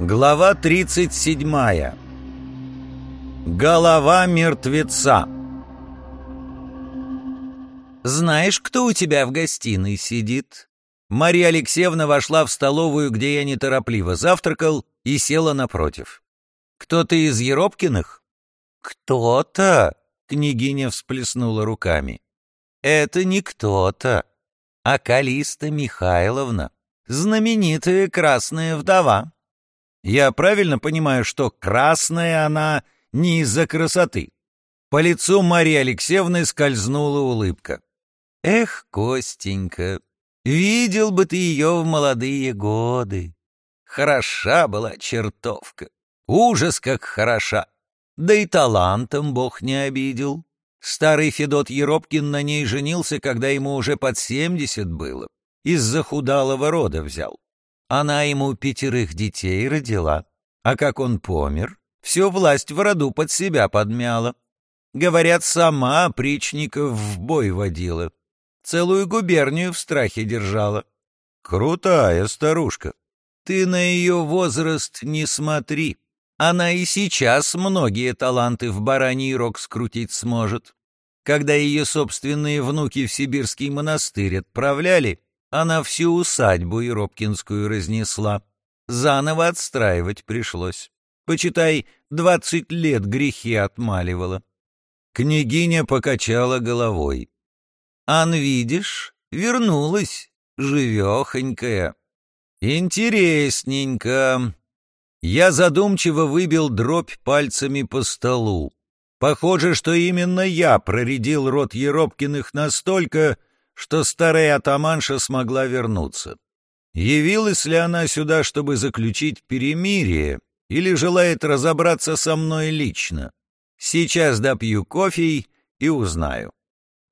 Глава 37. Голова мертвеца. «Знаешь, кто у тебя в гостиной сидит?» Мария Алексеевна вошла в столовую, где я неторопливо завтракал, и села напротив. «Кто-то из Еропкиных?» «Кто-то?» — княгиня всплеснула руками. «Это не кто-то, а Калиста Михайловна, знаменитая красная вдова». Я правильно понимаю, что красная она не из-за красоты? По лицу Марии Алексеевны скользнула улыбка. Эх, Костенька, видел бы ты ее в молодые годы. Хороша была чертовка, ужас как хороша. Да и талантом Бог не обидел. Старый Федот Еропкин на ней женился, когда ему уже под семьдесят было. Из-за худалого рода взял. Она ему пятерых детей родила, а как он помер, всю власть в роду под себя подмяла. Говорят, сама причников в бой водила, целую губернию в страхе держала. Крутая старушка. Ты на ее возраст не смотри. Она и сейчас многие таланты в бараний рог скрутить сможет. Когда ее собственные внуки в сибирский монастырь отправляли, она всю усадьбу Еропкинскую разнесла. Заново отстраивать пришлось. Почитай, двадцать лет грехи отмаливала. Княгиня покачала головой. «Ан, видишь, вернулась, живехонькая. Интересненько». Я задумчиво выбил дробь пальцами по столу. Похоже, что именно я проредил рот Еропкиных настолько, что старая атаманша смогла вернуться. Явилась ли она сюда, чтобы заключить перемирие, или желает разобраться со мной лично? Сейчас допью кофе и узнаю.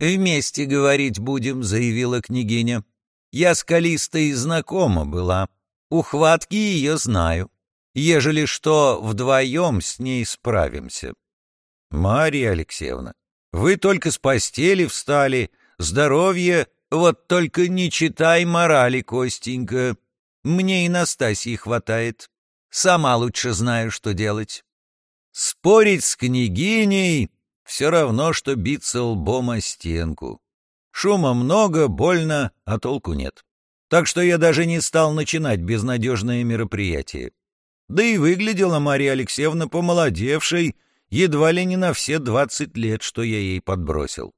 «Вместе говорить будем», — заявила княгиня. «Я с Калистой знакома была. Ухватки ее знаю. Ежели что, вдвоем с ней справимся». «Марья Алексеевна, вы только с постели встали, Здоровье, вот только не читай морали, Костенька. Мне и Настасьи хватает. Сама лучше знаю, что делать. Спорить с княгиней — все равно, что биться лбом о стенку. Шума много, больно, а толку нет. Так что я даже не стал начинать безнадежное мероприятие. Да и выглядела Мария Алексеевна помолодевшей, едва ли не на все двадцать лет, что я ей подбросил.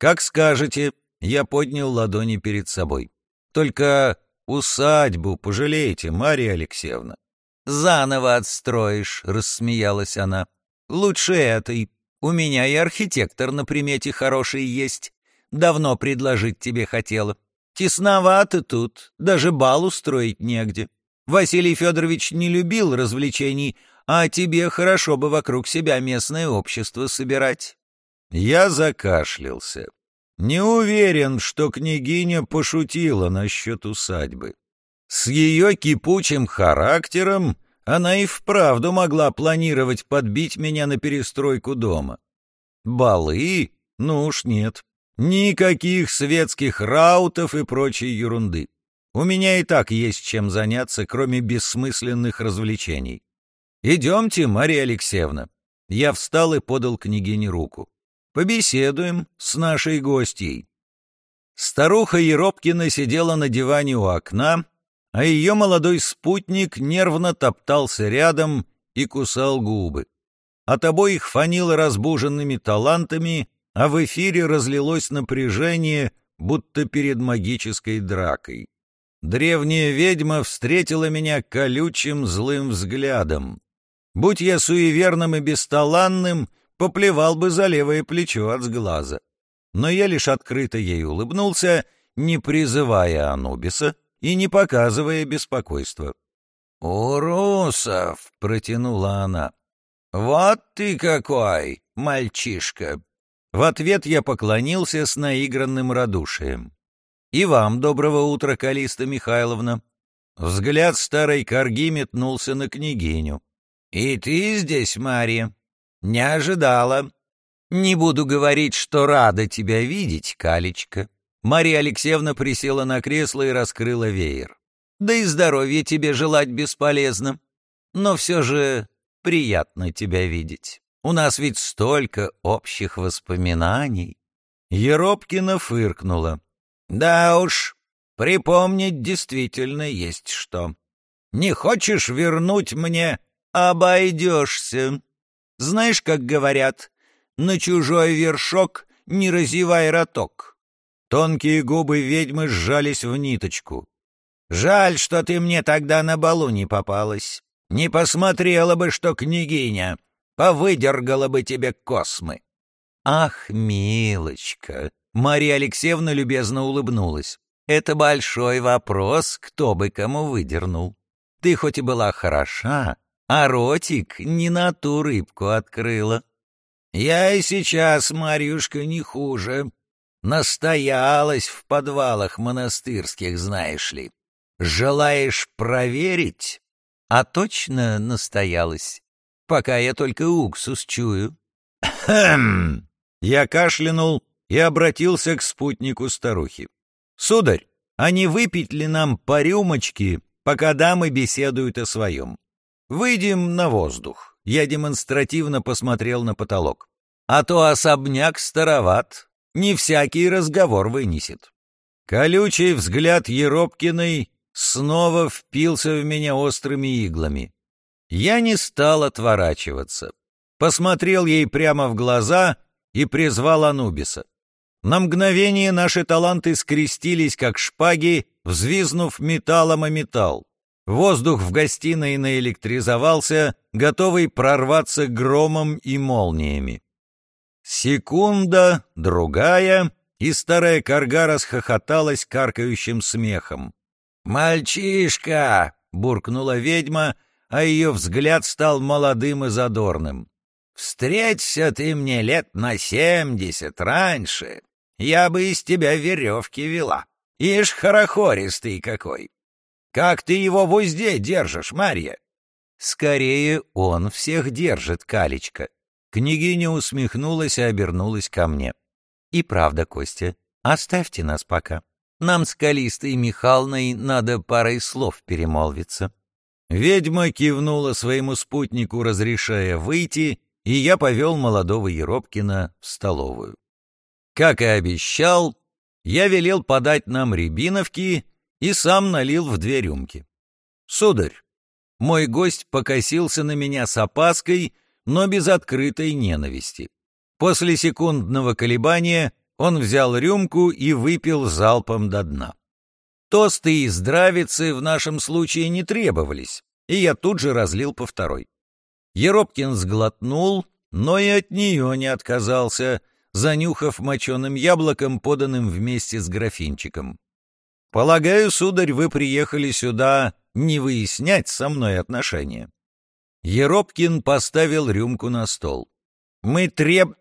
«Как скажете», — я поднял ладони перед собой. «Только усадьбу пожалеете, Марья Алексеевна». «Заново отстроишь», — рассмеялась она. «Лучше этой. У меня и архитектор на примете хороший есть. Давно предложить тебе хотела. Тесновато тут, даже бал устроить негде. Василий Федорович не любил развлечений, а тебе хорошо бы вокруг себя местное общество собирать. Я закашлялся. Не уверен, что княгиня пошутила насчет усадьбы. С ее кипучим характером она и вправду могла планировать подбить меня на перестройку дома. Балы? Ну уж нет. Никаких светских раутов и прочей ерунды. У меня и так есть чем заняться, кроме бессмысленных развлечений. «Идемте, Мария Алексеевна». Я встал и подал княгине руку. Побеседуем с нашей гостьей. Старуха Еропкина сидела на диване у окна, а ее молодой спутник нервно топтался рядом и кусал губы. От обоих фанило разбуженными талантами, а в эфире разлилось напряжение, будто перед магической дракой. Древняя ведьма встретила меня колючим злым взглядом. Будь я суеверным и бесталанным, поплевал бы за левое плечо от сглаза. Но я лишь открыто ей улыбнулся, не призывая Анубиса и не показывая беспокойства. «Урусов!» — протянула она. «Вот ты какой, мальчишка!» В ответ я поклонился с наигранным радушием. «И вам доброго утра, Калиста Михайловна!» Взгляд старой корги метнулся на княгиню. «И ты здесь, Марья?» «Не ожидала. Не буду говорить, что рада тебя видеть, Калечка». Мария Алексеевна присела на кресло и раскрыла веер. «Да и здоровья тебе желать бесполезно. но все же приятно тебя видеть. У нас ведь столько общих воспоминаний». Еропкина фыркнула. «Да уж, припомнить действительно есть что. Не хочешь вернуть мне? Обойдешься. Знаешь, как говорят, на чужой вершок не разевай роток». Тонкие губы ведьмы сжались в ниточку. «Жаль, что ты мне тогда на балу не попалась. Не посмотрела бы, что княгиня, повыдергала бы тебе космы». «Ах, милочка!» — Мария Алексеевна любезно улыбнулась. «Это большой вопрос, кто бы кому выдернул. Ты хоть и была хороша, а ротик не на ту рыбку открыла». «Я и сейчас, Марьюшка, не хуже. Настоялась в подвалах монастырских, знаешь ли. Желаешь проверить?» «А точно настоялась, пока я только уксус чую». «Хм!» Я кашлянул и обратился к спутнику старухи. «Сударь, а не выпить ли нам по рюмочке, пока дамы беседуют о своем? Выйдем на воздух». Я демонстративно посмотрел на потолок. «А то особняк староват, не всякий разговор вынесет». Колючий взгляд Еропкиной снова впился в меня острыми иглами. Я не стал отворачиваться. Посмотрел ей прямо в глаза — и призвал Анубиса. На мгновение наши таланты скрестились, как шпаги, взвизнув металлом о металл. Воздух в гостиной наэлектризовался, готовый прорваться громом и молниями. Секунда, другая, и старая корга расхохоталась каркающим смехом. «Мальчишка!» — буркнула ведьма, а ее взгляд стал молодым и задорным. Встреться ты мне лет на семьдесят раньше, я бы из тебя веревки вела. Ишь, хорохористый какой! Как ты его в узде держишь, Марья?» «Скорее он всех держит, Калечка». Княгиня усмехнулась и обернулась ко мне. «И правда, Костя, оставьте нас пока. Нам с Калистой Михайловной надо парой слов перемолвиться». Ведьма кивнула своему спутнику, разрешая выйти, и я повел молодого Еропкина в столовую. Как и обещал, я велел подать нам рябиновки и сам налил в две рюмки. «Сударь, мой гость покосился на меня с опаской, но без открытой ненависти. После секундного колебания он взял рюмку и выпил залпом до дна. Тосты и здравицы в нашем случае не требовались, и я тут же разлил по второй. Еропкин сглотнул, но и от нее не отказался, занюхав моченым яблоком, поданным вместе с графинчиком. «Полагаю, сударь, вы приехали сюда не выяснять со мной отношения». Еропкин поставил рюмку на стол. «Мы треб...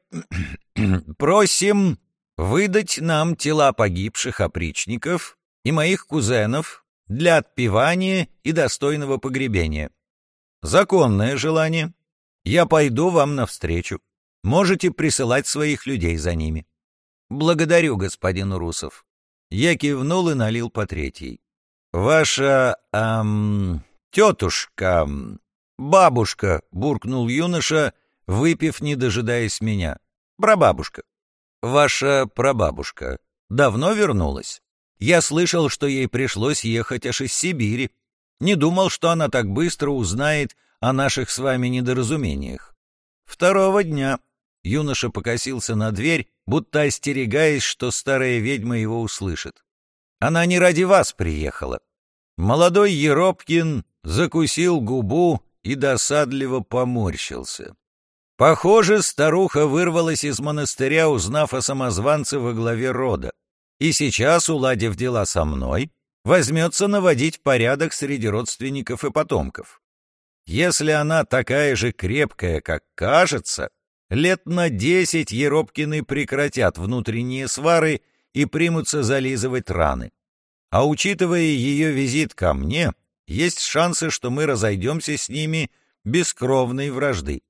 просим выдать нам тела погибших опричников и моих кузенов для отпевания и достойного погребения. Законное желание. Я пойду вам навстречу. Можете присылать своих людей за ними. Благодарю, господин Урусов. Я кивнул и налил по третьей. Ваша, эм, тетушка, бабушка, буркнул юноша, выпив, не дожидаясь меня. Прабабушка. Ваша прабабушка давно вернулась? Я слышал, что ей пришлось ехать аж из Сибири. Не думал, что она так быстро узнает о наших с вами недоразумениях. Второго дня юноша покосился на дверь, будто остерегаясь, что старая ведьма его услышит. Она не ради вас приехала. Молодой Еропкин закусил губу и досадливо поморщился. Похоже, старуха вырвалась из монастыря, узнав о самозванце во главе рода, и сейчас, уладив дела со мной, возьмется наводить порядок среди родственников и потомков. Если она такая же крепкая, как кажется, лет на десять Еропкины прекратят внутренние свары и примутся зализывать раны. А учитывая ее визит ко мне, есть шансы, что мы разойдемся с ними без кровной вражды.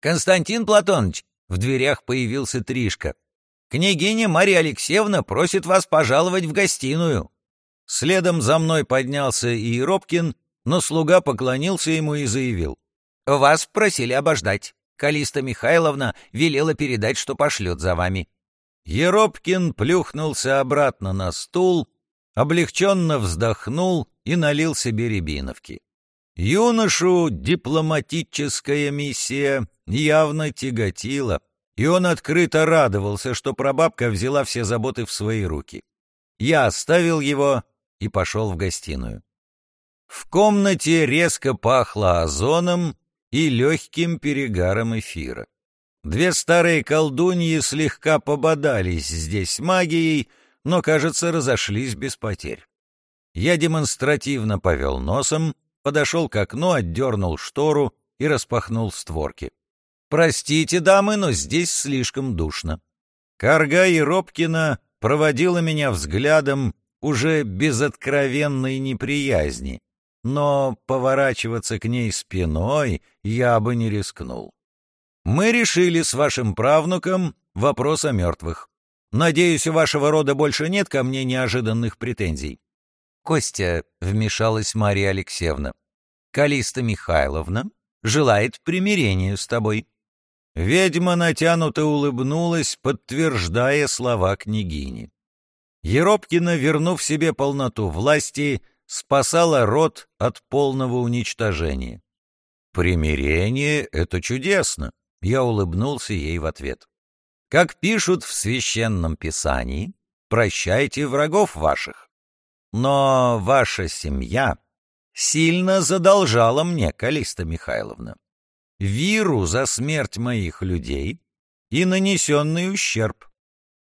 «Константин Платоныч!» — в дверях появился Тришка. «Княгиня Марья Алексеевна просит вас пожаловать в гостиную». Следом за мной поднялся и Еропкин, но слуга поклонился ему и заявил. «Вас просили обождать. Калиста Михайловна велела передать, что пошлет за вами». Еропкин плюхнулся обратно на стул, облегченно вздохнул и налил себе рябиновки. Юношу дипломатическая миссия явно тяготила, и он открыто радовался, что прабабка взяла все заботы в свои руки. Я оставил его и пошел в гостиную. В комнате резко пахло озоном и легким перегаром эфира. Две старые колдуньи слегка пободались здесь магией, но, кажется, разошлись без потерь. Я демонстративно повел носом, подошел к окну, отдернул штору и распахнул створки. «Простите, дамы, но здесь слишком душно». Карга Еропкина проводила меня взглядом уже без откровенной неприязни, но поворачиваться к ней спиной я бы не рискнул. Мы решили с вашим правнуком вопрос о мертвых. Надеюсь, у вашего рода больше нет ко мне неожиданных претензий. Костя, — вмешалась Мария Алексеевна, — Калиста Михайловна желает примирения с тобой. Ведьма натянуто улыбнулась, подтверждая слова княгини. Еропкина, вернув себе полноту власти, спасала род от полного уничтожения. «Примирение — это чудесно!» — я улыбнулся ей в ответ. «Как пишут в Священном Писании, прощайте врагов ваших. Но ваша семья сильно задолжала мне, Калиста Михайловна виру за смерть моих людей и нанесенный ущерб.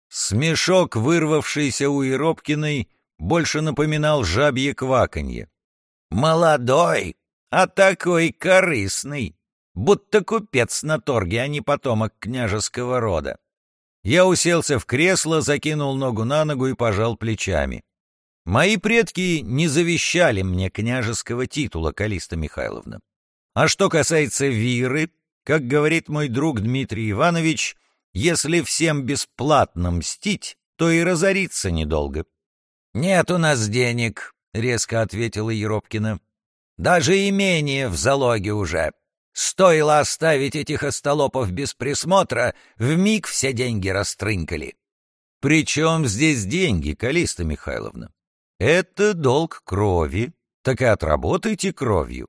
Смешок, вырвавшийся у Иробкиной, больше напоминал жабье кваканье. «Молодой, а такой корыстный, будто купец на торге, а не потомок княжеского рода». Я уселся в кресло, закинул ногу на ногу и пожал плечами. Мои предки не завещали мне княжеского титула, Калиста Михайловна. А что касается Виры, как говорит мой друг Дмитрий Иванович, если всем бесплатно мстить, то и разориться недолго. «Нет у нас денег», — резко ответила Еропкина. «Даже имение в залоге уже. Стоило оставить этих остолопов без присмотра, вмиг все деньги растрынкали». «При чем здесь деньги, Калиста Михайловна? Это долг крови, так и отработайте кровью.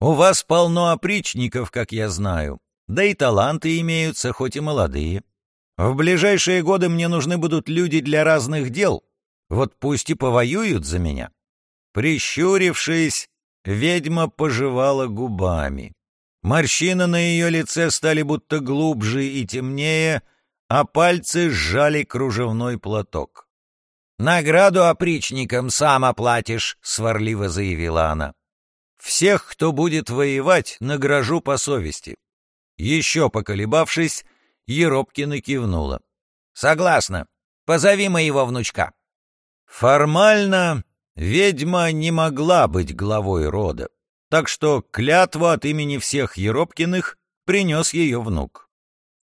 У вас полно опричников, как я знаю, да и таланты имеются, хоть и молодые. В ближайшие годы мне нужны будут люди для разных дел, вот пусть и повоюют за меня». Прищурившись, ведьма пожевала губами. Морщины на ее лице стали будто глубже и темнее, а пальцы сжали кружевной платок. «Награду опричникам сам оплатишь», — сварливо заявила она. Всех, кто будет воевать, награжу по совести. Еще поколебавшись, Еропкина кивнула. «Согласна. Позови моего внучка». Формально ведьма не могла быть главой рода, так что клятву от имени всех Еропкиных принес ее внук.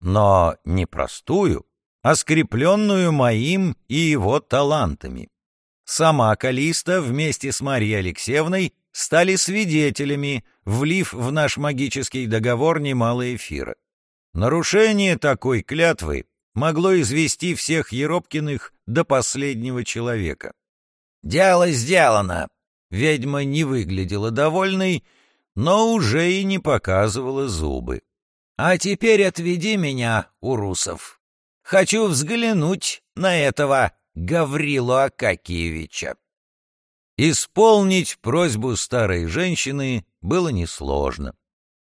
Но не простую, а скрепленную моим и его талантами. Сама Калиста вместе с Марией Алексеевной стали свидетелями, влив в наш магический договор немало эфира. Нарушение такой клятвы могло извести всех Еропкиных до последнего человека. «Дело сделано!» Ведьма не выглядела довольной, но уже и не показывала зубы. «А теперь отведи меня, Урусов. Хочу взглянуть на этого Гаврилу Акакиевича». Исполнить просьбу старой женщины было несложно.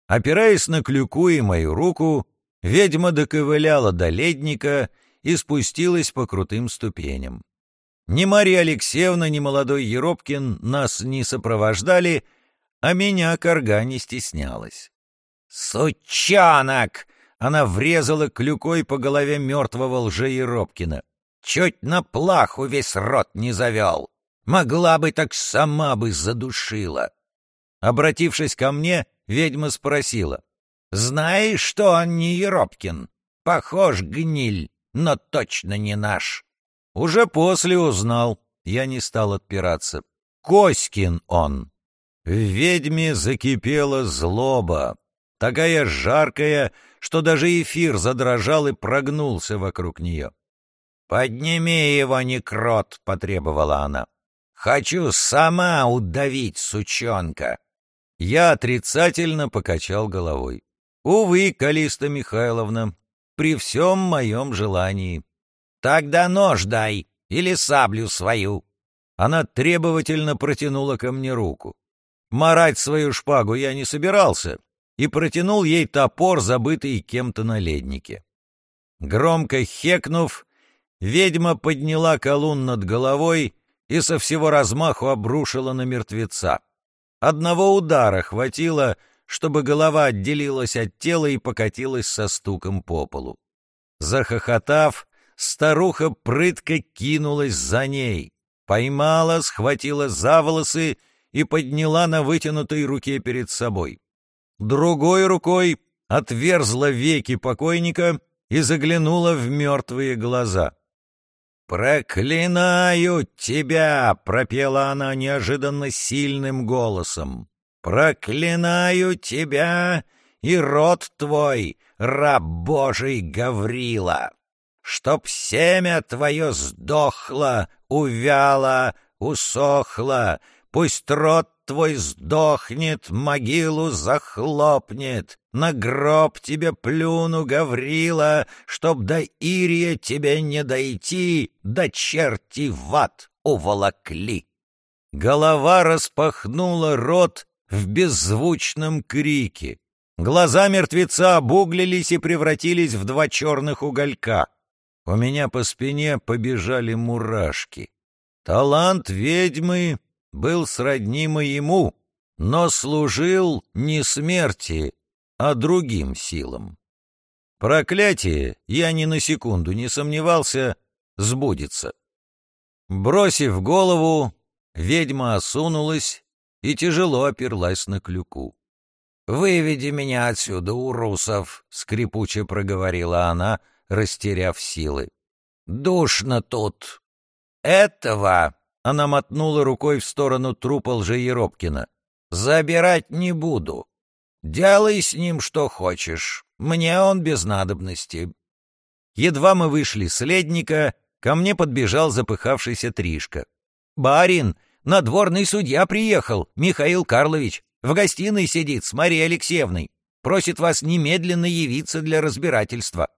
Опираясь на клюку и мою руку, ведьма доковыляла до ледника и спустилась по крутым ступеням. Ни Мария Алексеевна, ни молодой Еропкин нас не сопровождали, а меня корга не стеснялась. «Сучонок!» — она врезала клюкой по голове мертвого лже-Еропкина. «Чуть на плаху весь рот не завел!» Могла бы, так сама бы задушила. Обратившись ко мне, ведьма спросила. «Знаешь, что он не Еропкин? Похож гниль, но точно не наш». Уже после узнал, я не стал отпираться. Коськин он. В ведьме закипела злоба, такая жаркая, что даже эфир задрожал и прогнулся вокруг нее. «Подними его, некрот!» — потребовала она. «Хочу сама удавить сучонка!» Я отрицательно покачал головой. «Увы, Калиста Михайловна, при всем моем желании». «Тогда нож дай или саблю свою». Она требовательно протянула ко мне руку. Марать свою шпагу я не собирался и протянул ей топор, забытый кем-то на леднике. Громко хекнув, ведьма подняла колун над головой и со всего размаху обрушила на мертвеца. Одного удара хватило, чтобы голова отделилась от тела и покатилась со стуком по полу. Захохотав, старуха прытко кинулась за ней, поймала, схватила за волосы и подняла на вытянутой руке перед собой. Другой рукой отверзла веки покойника и заглянула в мертвые глаза. «Проклинаю тебя!» — пропела она неожиданно сильным голосом. «Проклинаю тебя и род твой, раб Божий Гаврила! Чтоб семя твое сдохло, увяло, усохло, пусть род твой сдохнет, могилу захлопнет, на гроб тебе плюну, Гаврила, чтоб до Ирия тебе не дойти, до черти в ад уволокли. Голова распахнула рот в беззвучном крике. Глаза мертвеца обуглились и превратились в два черных уголька. У меня по спине побежали мурашки. Талант ведьмы был сродни моему, но служил не смерти, а другим силам. Проклятие, я ни на секунду не сомневался, сбудется. Бросив голову, ведьма осунулась и тяжело оперлась на клюку. «Выведи меня отсюда, урусов!» — скрипуче проговорила она, растеряв силы. «Душно тут!» «Этого она мотнула рукой в сторону трупа лжееропкина. «Забирать не буду. Делай с ним что хочешь. Мне он без надобности». Едва мы вышли с ледника, ко мне подбежал запыхавшийся Тришка. «Барин, надворный судья приехал, Михаил Карлович. В гостиной сидит с Марией Алексеевной. Просит вас немедленно явиться для разбирательства».